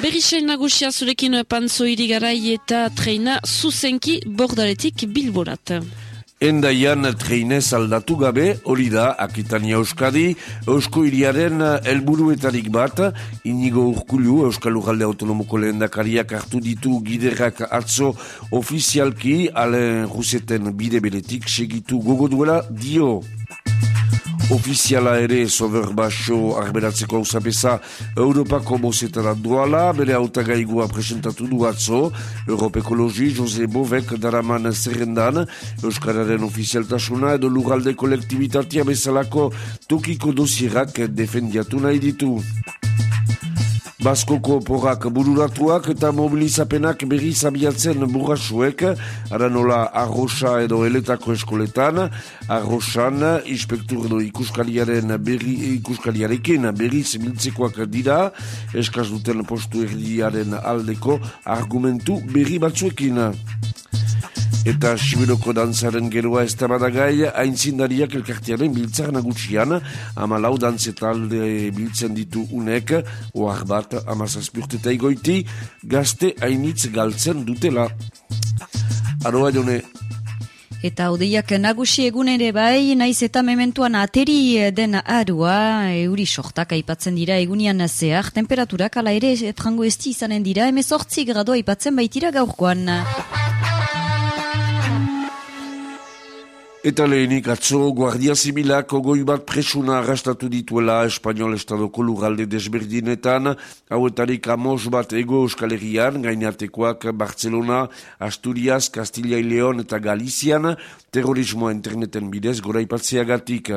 Berixen nagusia zurekin panzo irigarai eta treina zuzenki bordaletik bilborat. Endaian treinez aldatu gabe, hori da, Akitania Euskadi, Eusko Iriaren helburuetarik bat, inigo urkulu, Euskal Ugalde Autonomoko lehendakariak hartu ditu giderrak atzo ofizialki, alen ruseten bide beretik segitu gogo duela dio ofiziala ere sober baso arberatzeko hausapesa Europako bozetara duala, bere autagaigua presentatu du atzo, Europe Ekologi, Jose Bovek, daraman zerrendan, Euskararen ofizialtasuna edo lugalde kolektibitatea bezalako tokiko dosierak defendiatu nahi ditu. Baskoko porrak bururatuak eta mobilizapenak berri zabiatzen burrasuek, aranola arroxa edo eletako eskoletan, arroxan inspektur edo ikuskaliaren berri, ikuskaliarekin berri zemiltzekoak dira, eskaz duten postu erdiaren aldeko argumentu berri batzuekin. Eta Sibiroko dantzaren geroa ez tabadagai, haintzindariak elkartiaren biltzar nagutsian, ama lau dantzetalde biltzen ditu unek, oar bat, ama zazpurteta igoiti, gazte hainitz galtzen dutela. Aroa jone. Eta odeiak nagusi egun ere bai, naiz eta mementuan ateri den arua, euri sortak aipatzen dira egunian zehar, temperaturak ala ere etrango esti izanen dira, emezortzi gradoa aipatzen baitira gaurkoan. Eta lehenik atzo, Guardia Zibilak ogoi bat presuna arrastatu dituela Espainiol Estadoko lurralde desberdinetan, hauetarik amos bat ego euskal herrian, gainatekoak Barcelona, Asturias, Castilla y León eta Galizian, terrorismoa interneten bidez gora ipatzeagatik.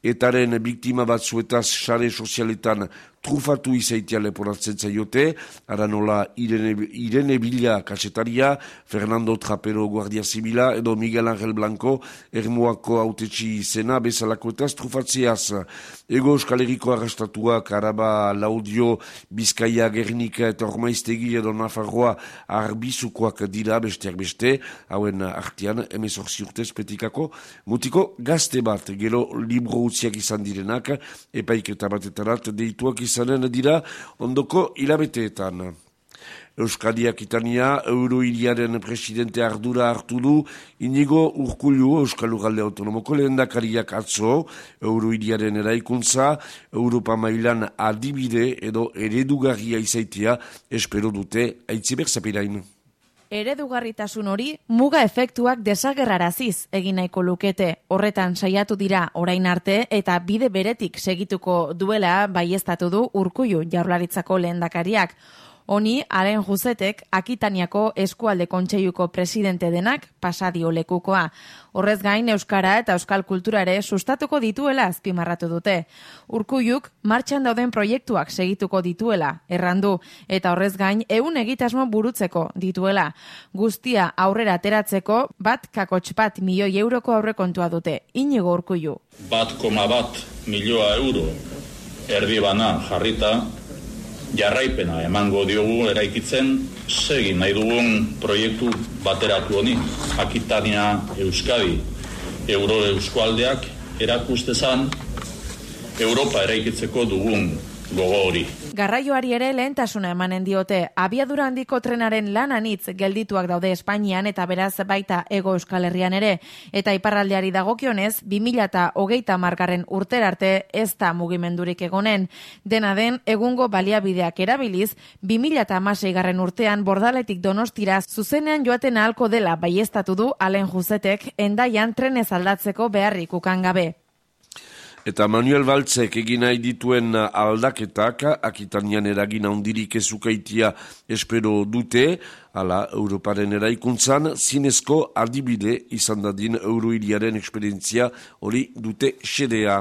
Etaren biktima bat zuetaz sare sozialetan trufatu izaitia leporatzen zaiote, ara nola Irene, Irene Bila kasetaria, Fernando Trapero Guardia Zibila, edo Miguel Angel Blanco, ermuako autetxi zena bezalako eta trufatzeaz. Ego Euskal Herriko arrastatuak, Araba, Laudio, Bizkaia, Gernika eta Ormaiztegi edo Nafarroa arbizukoak dira besteak beste, hauen artian, emezorzi urtez petikako, mutiko gazte bat, gero libro utziak izan direnak, epaiketa batetarat deituak izanen dira, ondoko hilabeteetan. Euskadiak itania, Euroiriaren presidente ardura hartu du, inigo urkulu Euskal Ugalde Autonomoko lehendakariak atzo, Euroiriaren eraikuntza, Europa mailan adibide edo eredugarria izaitia, espero dute, aitziber zapirain. Eredugarritasun hori muga efektuak desagerraraziz egin nahiko lukete. Horretan saiatu dira orain arte eta bide beretik segituko duela baiestatu du urkuiu jaurlaritzako lehendakariak. Honi, haren juzetek, Akitaniako eskualde kontseiuko presidente denak pasadio lekukoa. Horrez gain, Euskara eta Euskal Kultura ere sustatuko dituela azpimarratu dute. Urkuiuk, martxan dauden proiektuak segituko dituela, errandu, eta horrez gain, eun egitasmo burutzeko dituela. Guztia aurrera ateratzeko, bat kakotx bat milioi euroko aurrekontua dute. Inigo urkuiu. Bat koma bat milioa euro erdi bana jarrita, jarraipena emango diogu eraikitzen segin nahi dugun proiektu bateratu honi Akitania Euskadi Euro Euskualdeak erakustezan Europa eraikitzeko dugun gogo hori. Garraioari ere lehentasuna emanen diote, abiadura handiko trenaren lan anitz geldituak daude Espainian eta beraz baita ego euskal herrian ere, eta iparraldeari dagokionez, 2000 eta hogeita margarren urter arte ez da mugimendurik egonen. Dena den, egungo baliabideak erabiliz, 2000 eta amasei garren urtean bordaletik donostira zuzenean joaten ahalko dela baiestatu du alen juzetek endaian trenez aldatzeko beharrik ukan gabe. Eta Manuel Baltzek egin nahi dituen aldaketak, akitanian eragin handirik ezukaitia espero dute, ala Europaren eraikuntzan, zinezko adibide izan dadin euroiriaren eksperientzia hori dute xedea.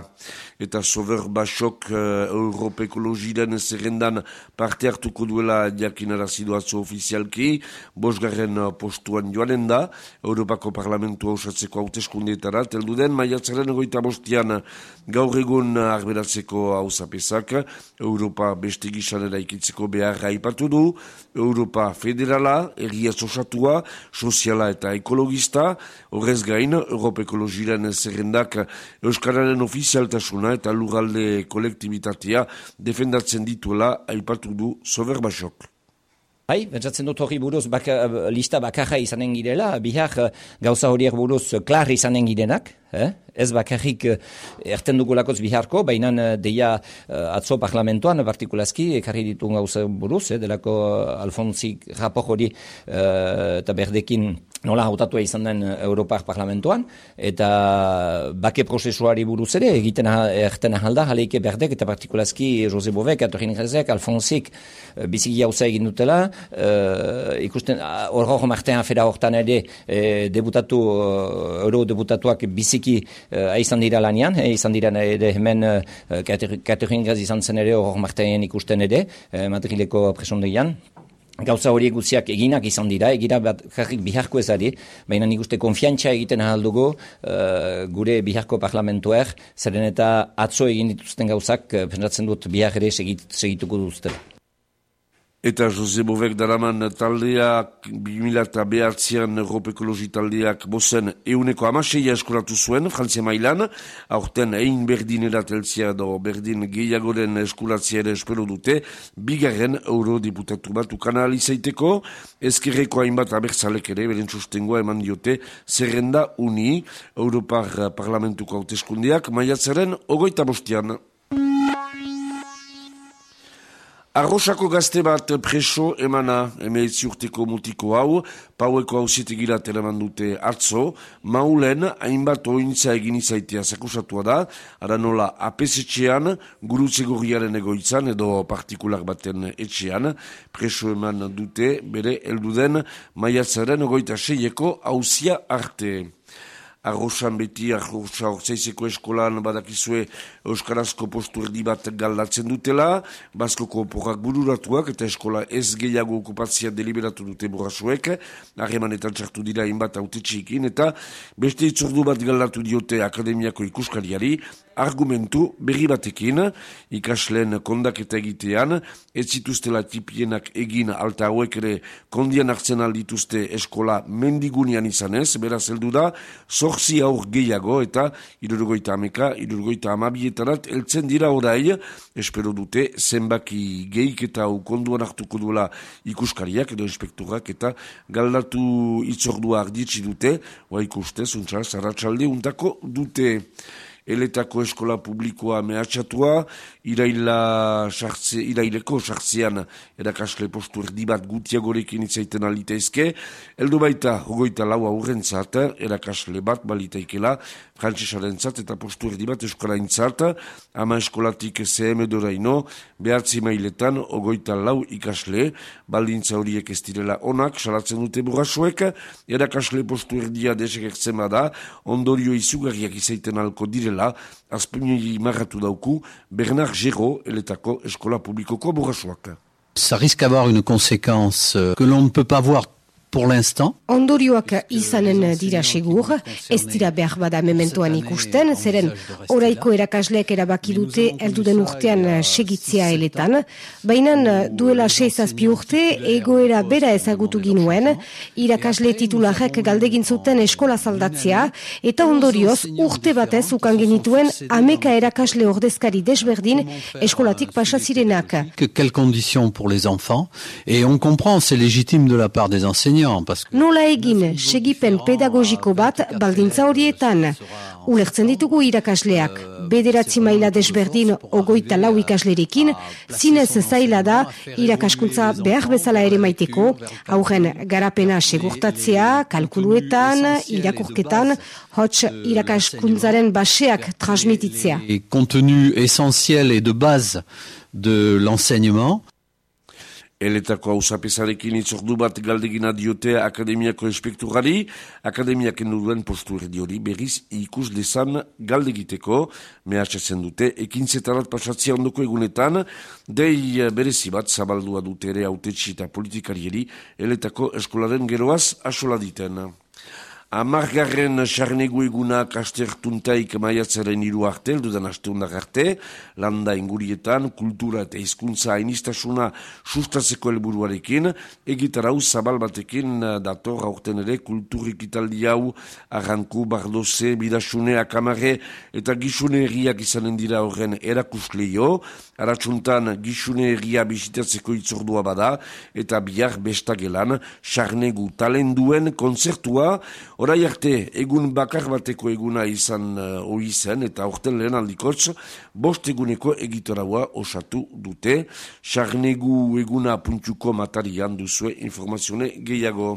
Eta sober basok uh, Europe ekologiren zerrendan parte hartuko duela jakinara ziduatzo ofizialki, bosgarren postuan joanen da, Europako Parlamentu hausatzeko hauteskundetara, teldu den, maiatzaren egoita bostian gaur egun arberatzeko hausapesak, Europa beste gizan eraikitzeko beharra ipatu du, Europa federala, erria osatua, soziala eta ekologista, horrez gain, Europa ekologiren zerrendak Euskararen ofizialtasuna eta lugalde kolektibitatea defendatzen dituela aipatu du sober basok. Bai, bentsatzen dut hori buruz baka, lista bakarra izanen girela, bihar gauza horiek buruz klar izanen girenak, eh? ez bakarrik erten dugulakoz biharko, baina deia atzo parlamentoan, partikulazki, ekarri ditu gauza buruz, eh? delako Alfonsi rapor hori eta berdekin nola hautatua izan den Europar parlamentoan, eta bake prozesuari buruz ere, egiten erten ahalda, jaleike berdek, eta partikulazki Jose Bovek, Atorin Rezek, Alfonsik, biziki hauza egin dutela, uh, ikusten horro uh, martean afera hortan ere uh, debutatu, uh, euro biziki uh, izan dira lanian, eh, izan dira ere hemen uh, izan zen ere horro martean ikusten ere, uh, Madrileko presondean, Gauza horiek guztiak eginak izan dira, egira bat jarrik biharko ezari, baina nik uste konfiantza egiten ahaldugu uh, gure biharko parlamentuak, zeren eta atzo egin dituzten gauzak, uh, pentsatzen dut bihar ere segituko duztela. Eta Jose Bovek daraman taldeak 2008an Europe Ekologi taldeak bozen euneko amaseia eskuratu zuen, Frantzia mailan, aurten egin berdin erateltzia edo berdin gehiagoren eskuratzia ere espero dute, bigarren eurodiputatu bat ukana alizaiteko, ezkerreko hainbat abertzalek ere, beren sustengoa eman diote, zerrenda uni, Europar Parlamentuko hauteskundiak, maiatzaren ogoita bostian. Arrosako gazte bat preso emana emeetzi urteko mutiko hau, paueko hau zitegira teleman dute atzo, maulen hainbat ointza egin izaitea zakusatua da, ara nola apesetxean, gurutze gorriaren egoitzan edo partikular baten etxean, preso eman dute bere elduden maiatzaren ogoita seieko hauzia arte arrosan beti, arrosa ortsaizeko eskolan badakizue Euskarazko postu erdi bat galdatzen dutela, Baskoko porrak bururatuak eta eskola ez gehiago okupatzia deliberatu dute borrasuek, harremanetan txartu dira inbat haute txikin, eta beste itzordu bat galdatu diote akademiako ikuskariari, argumentu berri batekin, ikasleen kondaketa egitean, ez zituztela tipienak egin alta hauek ere kondian hartzen aldituzte eskola mendigunian izanez, beraz heldu da, zorzi aur gehiago eta irurgoita ameka, irurgoita amabietarat, eltzen dira orai, espero dute, zenbaki gehik eta ukonduan hartuko duela ikuskariak edo inspektorak eta galdatu itzordua arditsi dute, oa ikuste, zuntzal, zaratxalde untako dute eletako eskola publikoa mehatxatua, sartze, iraileko sartzean erakasle postu erdi bat gutiagorekin itzaiten alitaizke, eldu baita hogoita lau aurrentzat, erakasle bat balitaikela, frantzesaren zat eta postu erdi bat eskolain intzat, ama eskolatik CM doraino, behatzi mailetan hogoita lau ikasle, baldintza horiek ez direla onak, salatzen dute burrasuek, erakasle postu erdia desek da, ondorio izugarriak izaiten alko direla, burrasuak. Ça risque d'avoir une conséquence euh, que l'on ne peut pas voir pour l'instant. Ondorioak izanen dira segur, ez dira behar bada mementoan ikusten, zeren oraiko erakasleek erabaki dute elduden urtean segitzea eletan, baina duela seizazpi urte egoera bera ezagutu ginuen, irakasle titularek galdegin zuten eskola zaldatzea, eta ondorioz urte batez ukan genituen ameka erakasle ordezkari desberdin eskolatik pasazirenak. Quelles conditions pour les enfants, et on comprend, c'est légitime de la part des enseignants, Nola egin segipen pedagogiko bat baldintza horietan. Ulertzen ditugu irakasleak, bederatzi maila desberdin ogoita lau ikaslerekin, zinez zaila da irakaskuntza behar bezala ere maiteko, haugen garapena segurtatzea, kalkuluetan, irakurketan, hots irakaskuntzaren baseak transmititzea. Contenu essentiel et de base de l'enseignement, Eletako hau zapesarekin itzordu bat galdegina diote akademiako inspekturari, akademiak enduduen postu erdi hori berriz ikus desan galdegiteko, mehatxatzen dute, ekintzetarat pasatzia ondoko egunetan, dei berezi bat zabaldua dute ere autetxi eta politikarieri, eletako eskolaren geroaz asola diten. Amargarren sarnegu eguna kastertuntaik maiatzaren iru arte, eldudan asteundak arte, landa ingurietan, kultura eta hizkuntza ainistasuna sustatzeko helburuarekin, egitarau zabal batekin dator aurten ere kulturik italdi hau, arranku, bardoze, bidasune, akamare eta gisune erriak izanen dira horren erakusleio, aratsuntan gisune erria bisitatzeko itzordua bada, eta bihar bestagelan sarnegu talenduen konzertua, Horai arte, egun bakar bateko eguna izan uh, oi zen, eta orten lehen aldikotz, bost eguneko egitoraua osatu dute. Sarnegu eguna puntxuko matarian duzue informazione gehiago.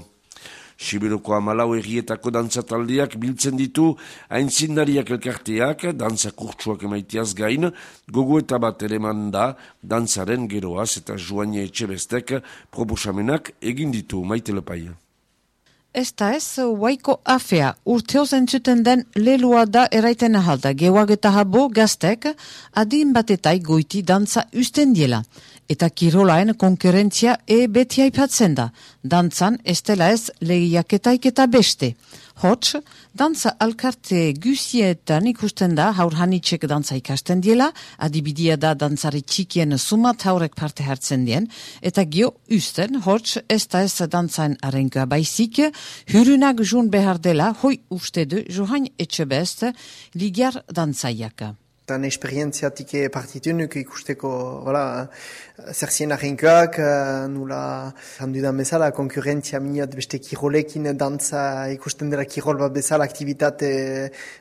Sibiroko amalau errietako dantzataldiak biltzen ditu aintzindariak elkarteak, dantza kurtsuak emaitiaz gain, gogo eta bat ere da, dantzaren geroaz eta joanie etxebestek proposamenak egin ditu maite lepaia. Ez da ez, waiko afea, urteoz entzuten den lelua da eraiten ahalda, gewag eta habo gaztek, adin batetai goiti dantza usten diela. Eta kirolaen konkurrentzia e beti haipatzen da, dantzan ez dela ez lehiaketaik eta beste. Hots, dantza alkarte gusietan ikusten da haur hanitxek dantza ikasten diela, adibidia da dantzari txikien sumat haurek parte hartzen dien, eta gio usten, hots, ez da ez dantzain arenka baizik, hurunak jun behar dela, hoi uste du, johain etxe best, ligiar dantzaiak. Tan esperientziatik partitu nuk ikusteko voilà, zerzien ahenkoak, uh, nula handudan bezala, konkurrentzia minot beste kirolekin dantza ikusten dela kirol bat bezala, aktivitate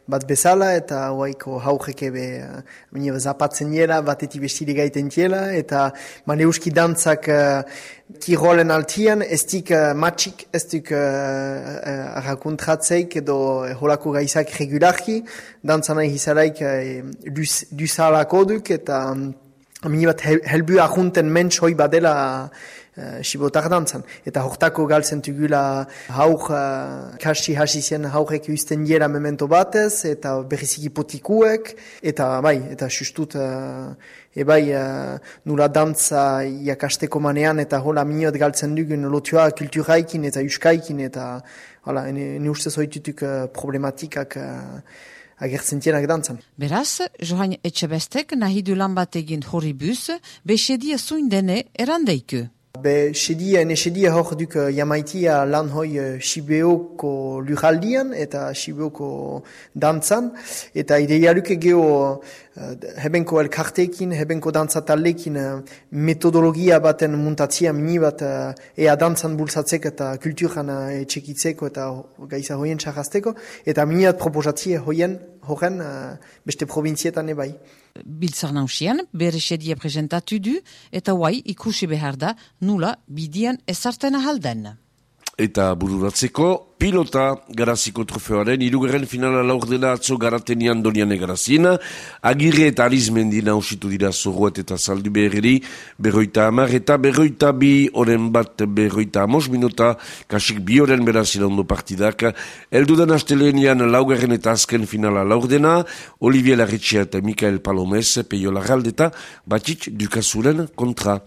bat bezala, eta huaiko haurek ebe uh, zapatzen jela, batetik bestiri gaiten jela, eta maneuski dantzak uh, Kirolen altian, ez dik uh, matxik, ez dik uh, uh, edo holako gaizak regularki, dantzana izaraik uh, duzalako duk, eta um, bat helbu ahunten mentz hoi badela uh, sibotar dantzan. Eta hortako galtzen tugula hauk uh, kasi hasi zen haurek usten jera memento batez, eta berriziki potikuek, eta bai, eta sustut uh, ebai uh, nula dantza jakasteko manean eta hola minot galtzen dugun lotua kulturaikin eta uskaikin eta hala, ne ustez hoitutuk uh, problematikak uh, agertzen tienak dantzan. Beraz, Johan Etxebestek nahi du lan bat egin horribuz, besedia zuin dene erandeiku. Be, sedia, ne sedia hor duk jamaitia lan hoi uh, Sibeoko luraldian eta Sibeoko dantzan. Eta ideialuke geho uh, hebenko elkartekin, hebenko dantzatalekin uh, metodologia baten muntatzia mini bat ea dantzan bultzatzek eta kulturan etxekitzeko eta gaiza hoien txarrazteko. Eta mini bat proposatzia hoien horren beste provinzietan ebai biltzar nausian, bere sedia presentatu du, eta guai ikusi behar da nula bidian ezarten ahalden. Eta bururatzeko, pilota garaziko trofeoaren, irugarren finala laur dela atzo garatenian donian egarazina, agirre eta arizmendi nausitu dira zorroet eta saldu beherri, berroita amar eta berroita bi, oren bat berroita amos minuta, kasik bi oren berazina ondo partidak, eldudan astelenian laugarren eta azken finala laur dena, Olivier Larritxea eta Mikael Palomez, peio larraldeta, batik dukazuren kontra.